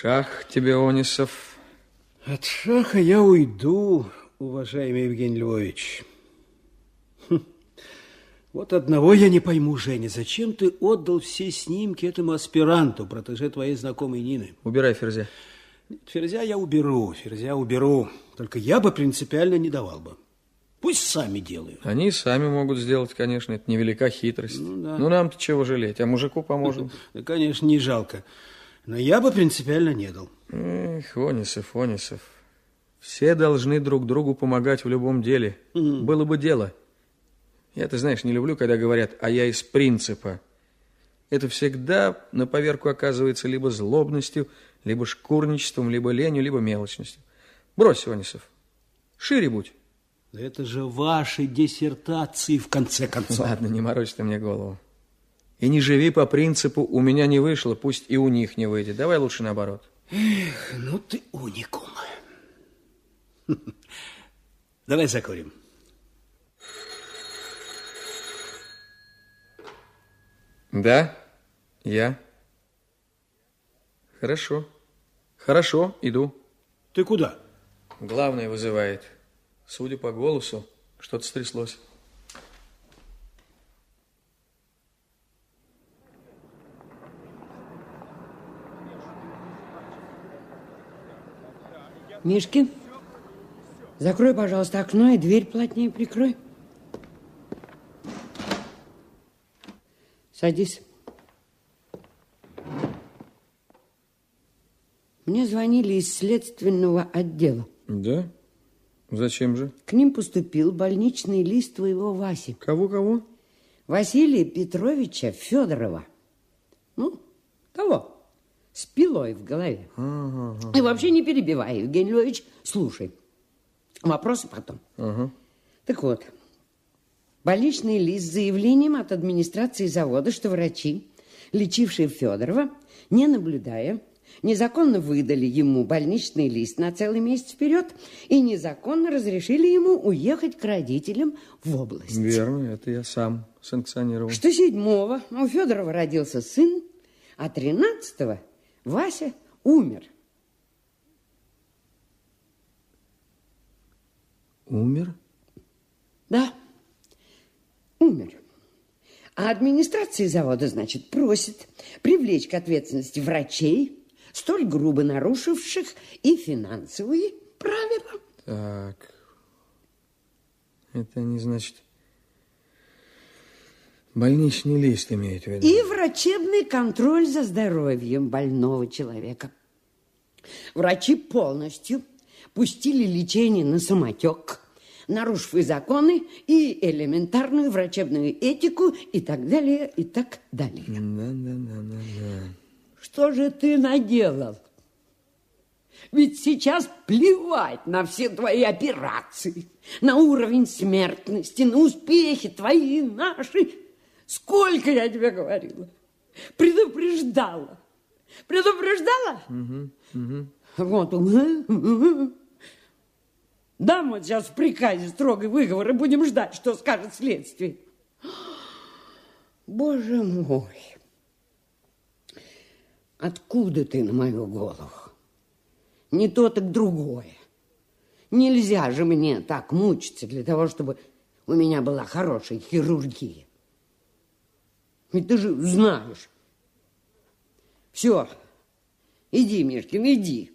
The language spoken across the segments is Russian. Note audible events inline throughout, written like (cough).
Шах тебе, Онисов. От шаха я уйду, уважаемый Евгений Львович. Хм. Вот одного я не пойму, Женя. Зачем ты отдал все снимки этому аспиранту, протеже твоей знакомой Нины? Убирай, Ферзя. Ферзя я уберу, Ферзя уберу. Только я бы принципиально не давал бы. Пусть сами делают. Они сами могут сделать, конечно, это невелика хитрость. Ну, да. ну нам-то чего жалеть, а мужику поможем. Да, конечно, не жалко. Но я бы принципиально не дал. Эх, Онисов, Онисов. Все должны друг другу помогать в любом деле. Угу. Было бы дело. Я, ты знаешь, не люблю, когда говорят, а я из принципа. Это всегда на поверку оказывается либо злобностью, либо шкурничеством, либо ленью, либо мелочностью. Брось, Онисов, шире будь. Да это же ваши диссертации, в конце концов. Ладно, не морочь ты мне голову. И не живи по принципу «у меня не вышло, пусть и у них не выйдет». Давай лучше наоборот. Эх, ну ты уникум. Давай закурим. Да, я. Хорошо. Хорошо, иду. Ты куда? Главное вызывает. Судя по голосу, что-то стряслось. Мишкин, закрой, пожалуйста, окно и дверь плотнее прикрой. Садись. Мне звонили из следственного отдела. Да? Зачем же? К ним поступил больничный лист твоего Васи. Кого-кого? Василия Петровича Федорова. Ну, того, с пилой в голове. Ага, ага. И вообще не перебивай, Евгений Львович, слушай. Вопросы потом. Ага. Так вот, больничный лист с заявлением от администрации завода, что врачи, лечившие Федорова, не наблюдая незаконно выдали ему больничный лист на целый месяц вперед и незаконно разрешили ему уехать к родителям в область. Верно, это я сам санкционировал. Что седьмого у Федорова родился сын, а тринадцатого Вася умер. Умер? Да, умер. А администрация завода, значит, просит привлечь к ответственности врачей, столь грубо нарушивших и финансовые правила. Так, это не значит... Больничный лист имеет в виду. И врачебный контроль за здоровьем больного человека. Врачи полностью пустили лечение на самотек, нарушив и законы, и элементарную врачебную этику, и так далее, и так далее. Да, да, да, да, да. Что же ты наделал? Ведь сейчас плевать на все твои операции, на уровень смертности, на успехи твои, наши. Сколько я тебе говорила, предупреждала, предупреждала? Угу, угу. Вот, угу. Дам вот сейчас в приказе строгий выговор и будем ждать, что скажет следствие. Боже мой! Откуда ты на мою голову? Не то, так другое. Нельзя же мне так мучиться для того, чтобы у меня была хорошая хирургия. Ведь ты же знаешь. Все, иди, Мишкин, иди.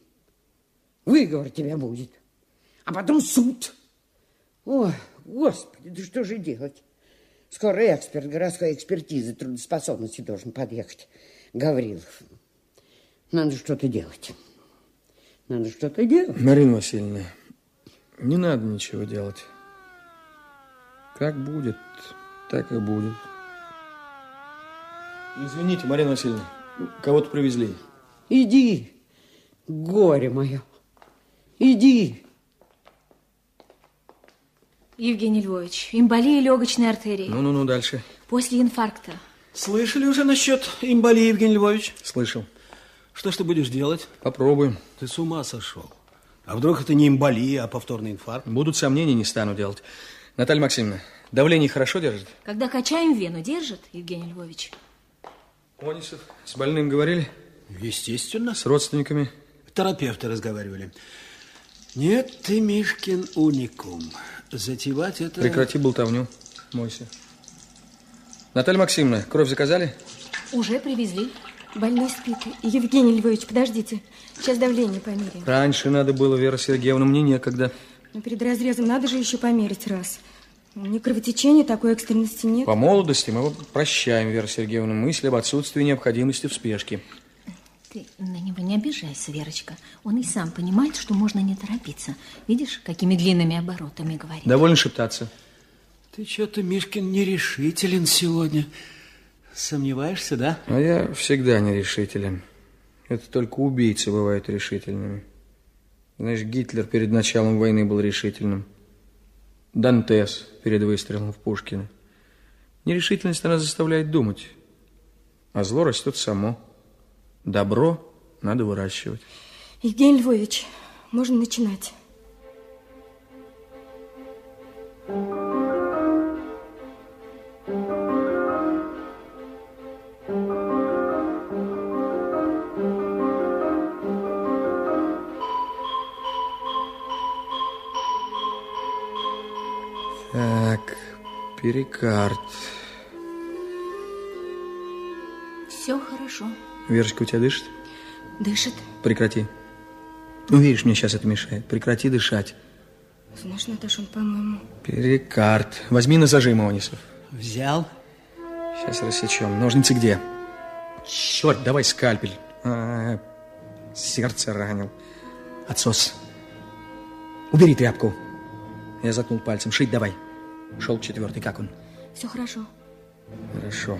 Выговор тебя будет. А потом суд. Ой, господи, да что же делать? Скоро эксперт городской экспертизы трудоспособности должен подъехать. Гаврилов. Надо что-то делать. Надо что-то делать. Марина Васильевна, не надо ничего делать. Как будет, так и будет. Извините, Марина Васильевна, кого-то привезли. Иди, горе мое, иди. Евгений Львович, эмболия легочной артерии. Ну-ну-ну, дальше. После инфаркта. Слышали уже насчет эмболии, Евгений Львович? Слышал. Что ж ты будешь делать? Попробуем. Ты с ума сошел. А вдруг это не эмболия, а повторный инфаркт? Будут сомнения, не стану делать. Наталья Максимовна, давление хорошо держит? Когда качаем вену, держит, Евгений Львович? Онисов, с больным говорили? Естественно. С родственниками? Терапевты разговаривали. Нет, ты, Мишкин, уникум. Затевать это... Прекрати болтовню. Мойся. Наталья Максимовна, кровь заказали? Уже привезли. Больной спит. Евгений Львович, подождите. Сейчас давление померяем. Раньше надо было, Вера Сергеевна, мне некогда. Но перед разрезом надо же еще померить раз. Ни кровотечения, такой экстренности нет. По молодости мы прощаем, Вера Сергеевна, мысли об отсутствии необходимости в спешке. Ты на него не обижайся, Верочка. Он и сам понимает, что можно не торопиться. Видишь, какими длинными оборотами говорит. Довольно шептаться. Ты что-то, Мишкин, нерешителен сегодня. Сомневаешься, да? А я всегда нерешителен. Это только убийцы бывают решительными. Знаешь, Гитлер перед началом войны был решительным. Дантес перед выстрелом в Пушкина. Нерешительность она заставляет думать. А зло растет само. Добро надо выращивать. Евгений Львович, можно начинать. Перикард. Все хорошо. Верочка у тебя дышит? Дышит. Прекрати. Ну, видишь, мне сейчас это мешает. Прекрати дышать. Знаешь, Наташа, он, по-моему... Перикард. Возьми на зажим, Онисов. Взял. Сейчас рассечем. Ножницы где? Черт, давай скальпель. А, сердце ранил. Отсос. Убери тряпку. Я заткнул пальцем. Шить давай. Шел четвертый. Как он? Все хорошо. Хорошо.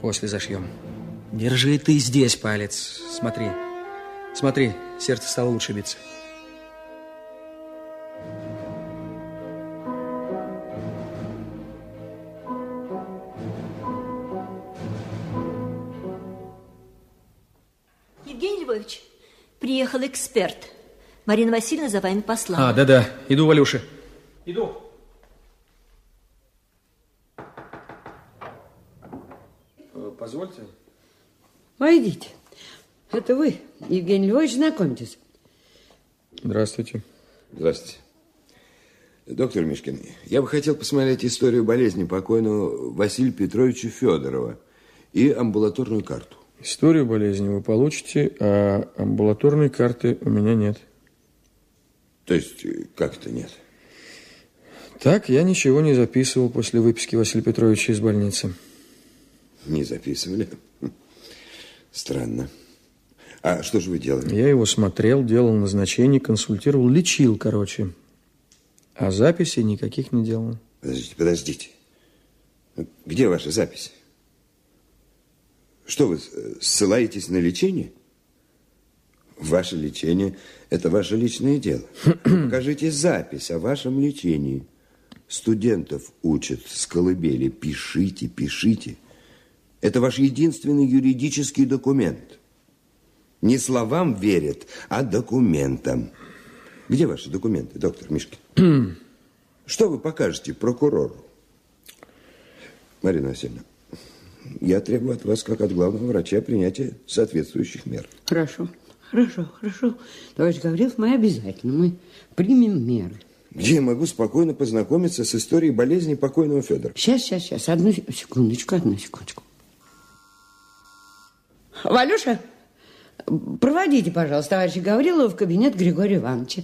После зашьем. Держи ты здесь палец. Смотри. Смотри, сердце стало лучше биться. Евгений Львович, приехал эксперт. Марина Васильевна за вами послала. А, да-да. Иду, Валюша. Иду. Позвольте. Войдите. Это вы, Евгений Львович, знакомьтесь. Здравствуйте. Здравствуйте. Доктор Мишкин, я бы хотел посмотреть историю болезни покойного Василия Петровича Федорова и амбулаторную карту. Историю болезни вы получите, а амбулаторной карты у меня нет. То есть, э, как это нет? Так, я ничего не записывал после выписки Василия Петровича из больницы. Не записывали? (laughs) Странно. А что же вы делали? Я его смотрел, делал назначение, консультировал, лечил, короче. А записей никаких не делал. Подождите, подождите. Где ваша запись? Что вы, э, ссылаетесь на лечение? Ваше лечение – это ваше личное дело. (clears throat) Покажите запись о вашем лечении. Студентов учат с колыбели. Пишите, пишите. Это ваш единственный юридический документ. Не словам верят, а документам. Где ваши документы, доктор Мишкин? (clears throat) Что вы покажете прокурору? Марина Васильевна, я требую от вас, как от главного врача, принятия соответствующих мер. Хорошо, хорошо, хорошо. Товарищ Гаврилов, мы обязательно, мы примем меры. Где я могу спокойно познакомиться с историей болезни покойного Федора? Сейчас, сейчас, сейчас, одну секундочку, одну секундочку. Валюша, проводите, пожалуйста, товарища Гаврилова в кабинет Григория Ивановича.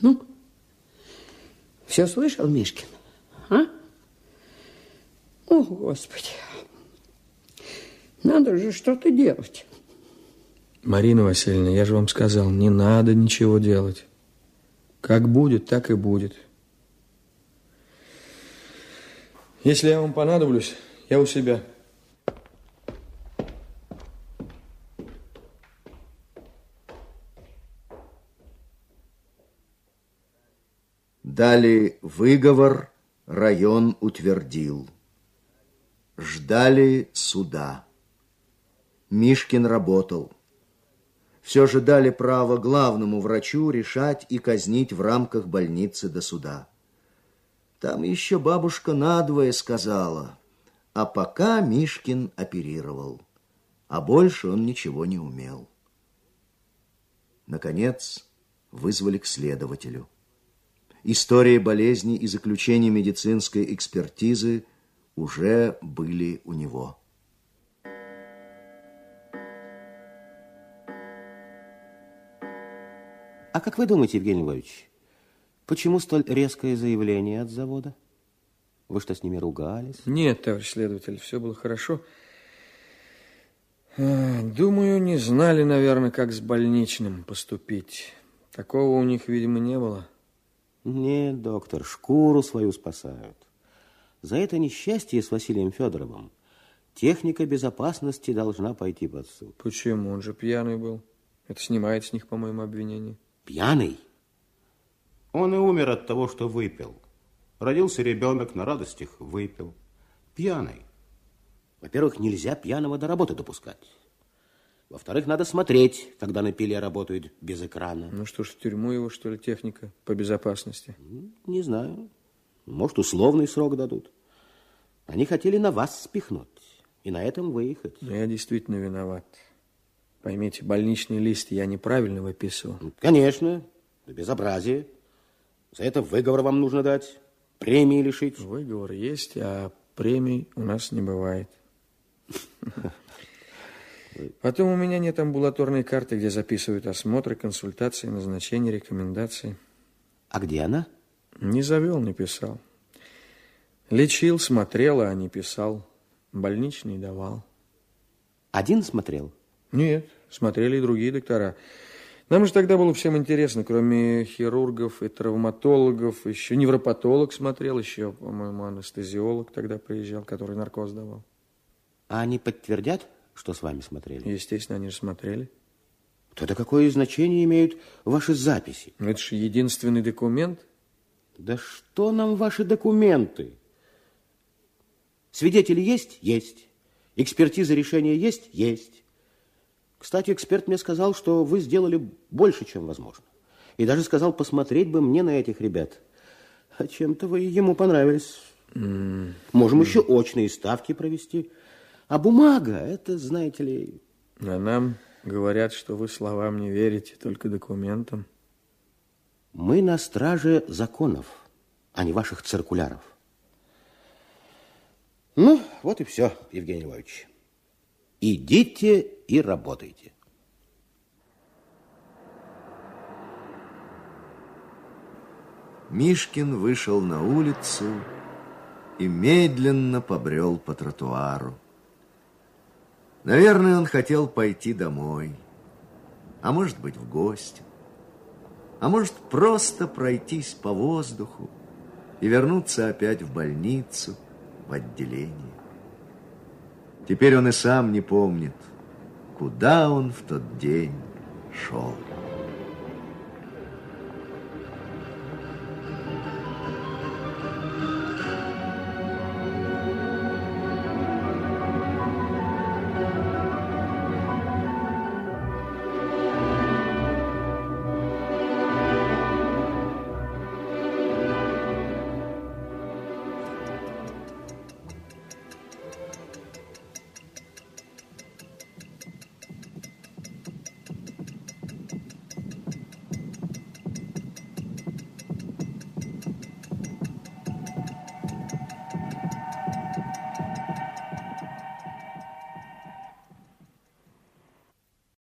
Ну, все слышал, Мишкин? А? О, Господи. Надо же что-то делать. Марина Васильевна, я же вам сказал, не надо ничего делать. Как будет, так и будет. Если я вам понадоблюсь, я у себя. Дали выговор, район утвердил. Ждали суда. Мишкин работал. Все же дали право главному врачу решать и казнить в рамках больницы до суда. Там еще бабушка надвое сказала, а пока Мишкин оперировал, а больше он ничего не умел. Наконец, вызвали к следователю. История болезни и заключение медицинской экспертизы уже были у него. А как вы думаете, Евгений Львович, почему столь резкое заявление от завода? Вы что, с ними ругались? Нет, товарищ следователь, все было хорошо. А, думаю, не знали, наверное, как с больничным поступить. Такого у них, видимо, не было. Нет, доктор, шкуру свою спасают. За это несчастье с Василием Федоровым техника безопасности должна пойти под суд. Почему? Он же пьяный был. Это снимает с них, по-моему, обвинение. Пьяный? Он и умер от того, что выпил. Родился ребенок, на радостях выпил. Пьяный. Во-первых, нельзя пьяного до работы допускать. Во-вторых, надо смотреть, когда на пиле работают без экрана. Ну что ж, в тюрьму его, что ли, техника по безопасности? Не знаю. Может, условный срок дадут. Они хотели на вас спихнуть и на этом выехать. Но я действительно виноват. Поймите, больничный лист я неправильно выписывал. Конечно, безобразие. За это выговор вам нужно дать, премии лишить. Выговор есть, а премий у нас не бывает. (laughs) Потом у меня нет амбулаторной карты, где записывают осмотры, консультации, назначения, рекомендации. А где она? Не завел, не писал. Лечил, смотрел, а не писал. Больничный давал. Один смотрел? Нет, смотрели и другие доктора. Нам же тогда было всем интересно, кроме хирургов и травматологов, еще невропатолог смотрел, еще, по-моему, анестезиолог тогда приезжал, который наркоз давал. А они подтвердят, что с вами смотрели? Естественно, они же смотрели. Тогда какое значение имеют ваши записи? Это же единственный документ. Да что нам ваши документы? Свидетели есть? Есть. Экспертиза решения есть? Есть. Кстати, эксперт мне сказал, что вы сделали больше, чем возможно. И даже сказал посмотреть бы мне на этих ребят. А чем-то вы ему понравились. Mm. Можем mm. еще очные ставки провести. А бумага, это, знаете ли... А нам говорят, что вы словам не верите, только документам. Мы на страже законов, а не ваших циркуляров. Ну, вот и все, Евгений Львович. Идите и работайте. Мишкин вышел на улицу и медленно побрел по тротуару. Наверное, он хотел пойти домой, а может быть, в гости, а может, просто пройтись по воздуху и вернуться опять в больницу, в отделение. Теперь он и сам не помнит, куда он в тот день шел.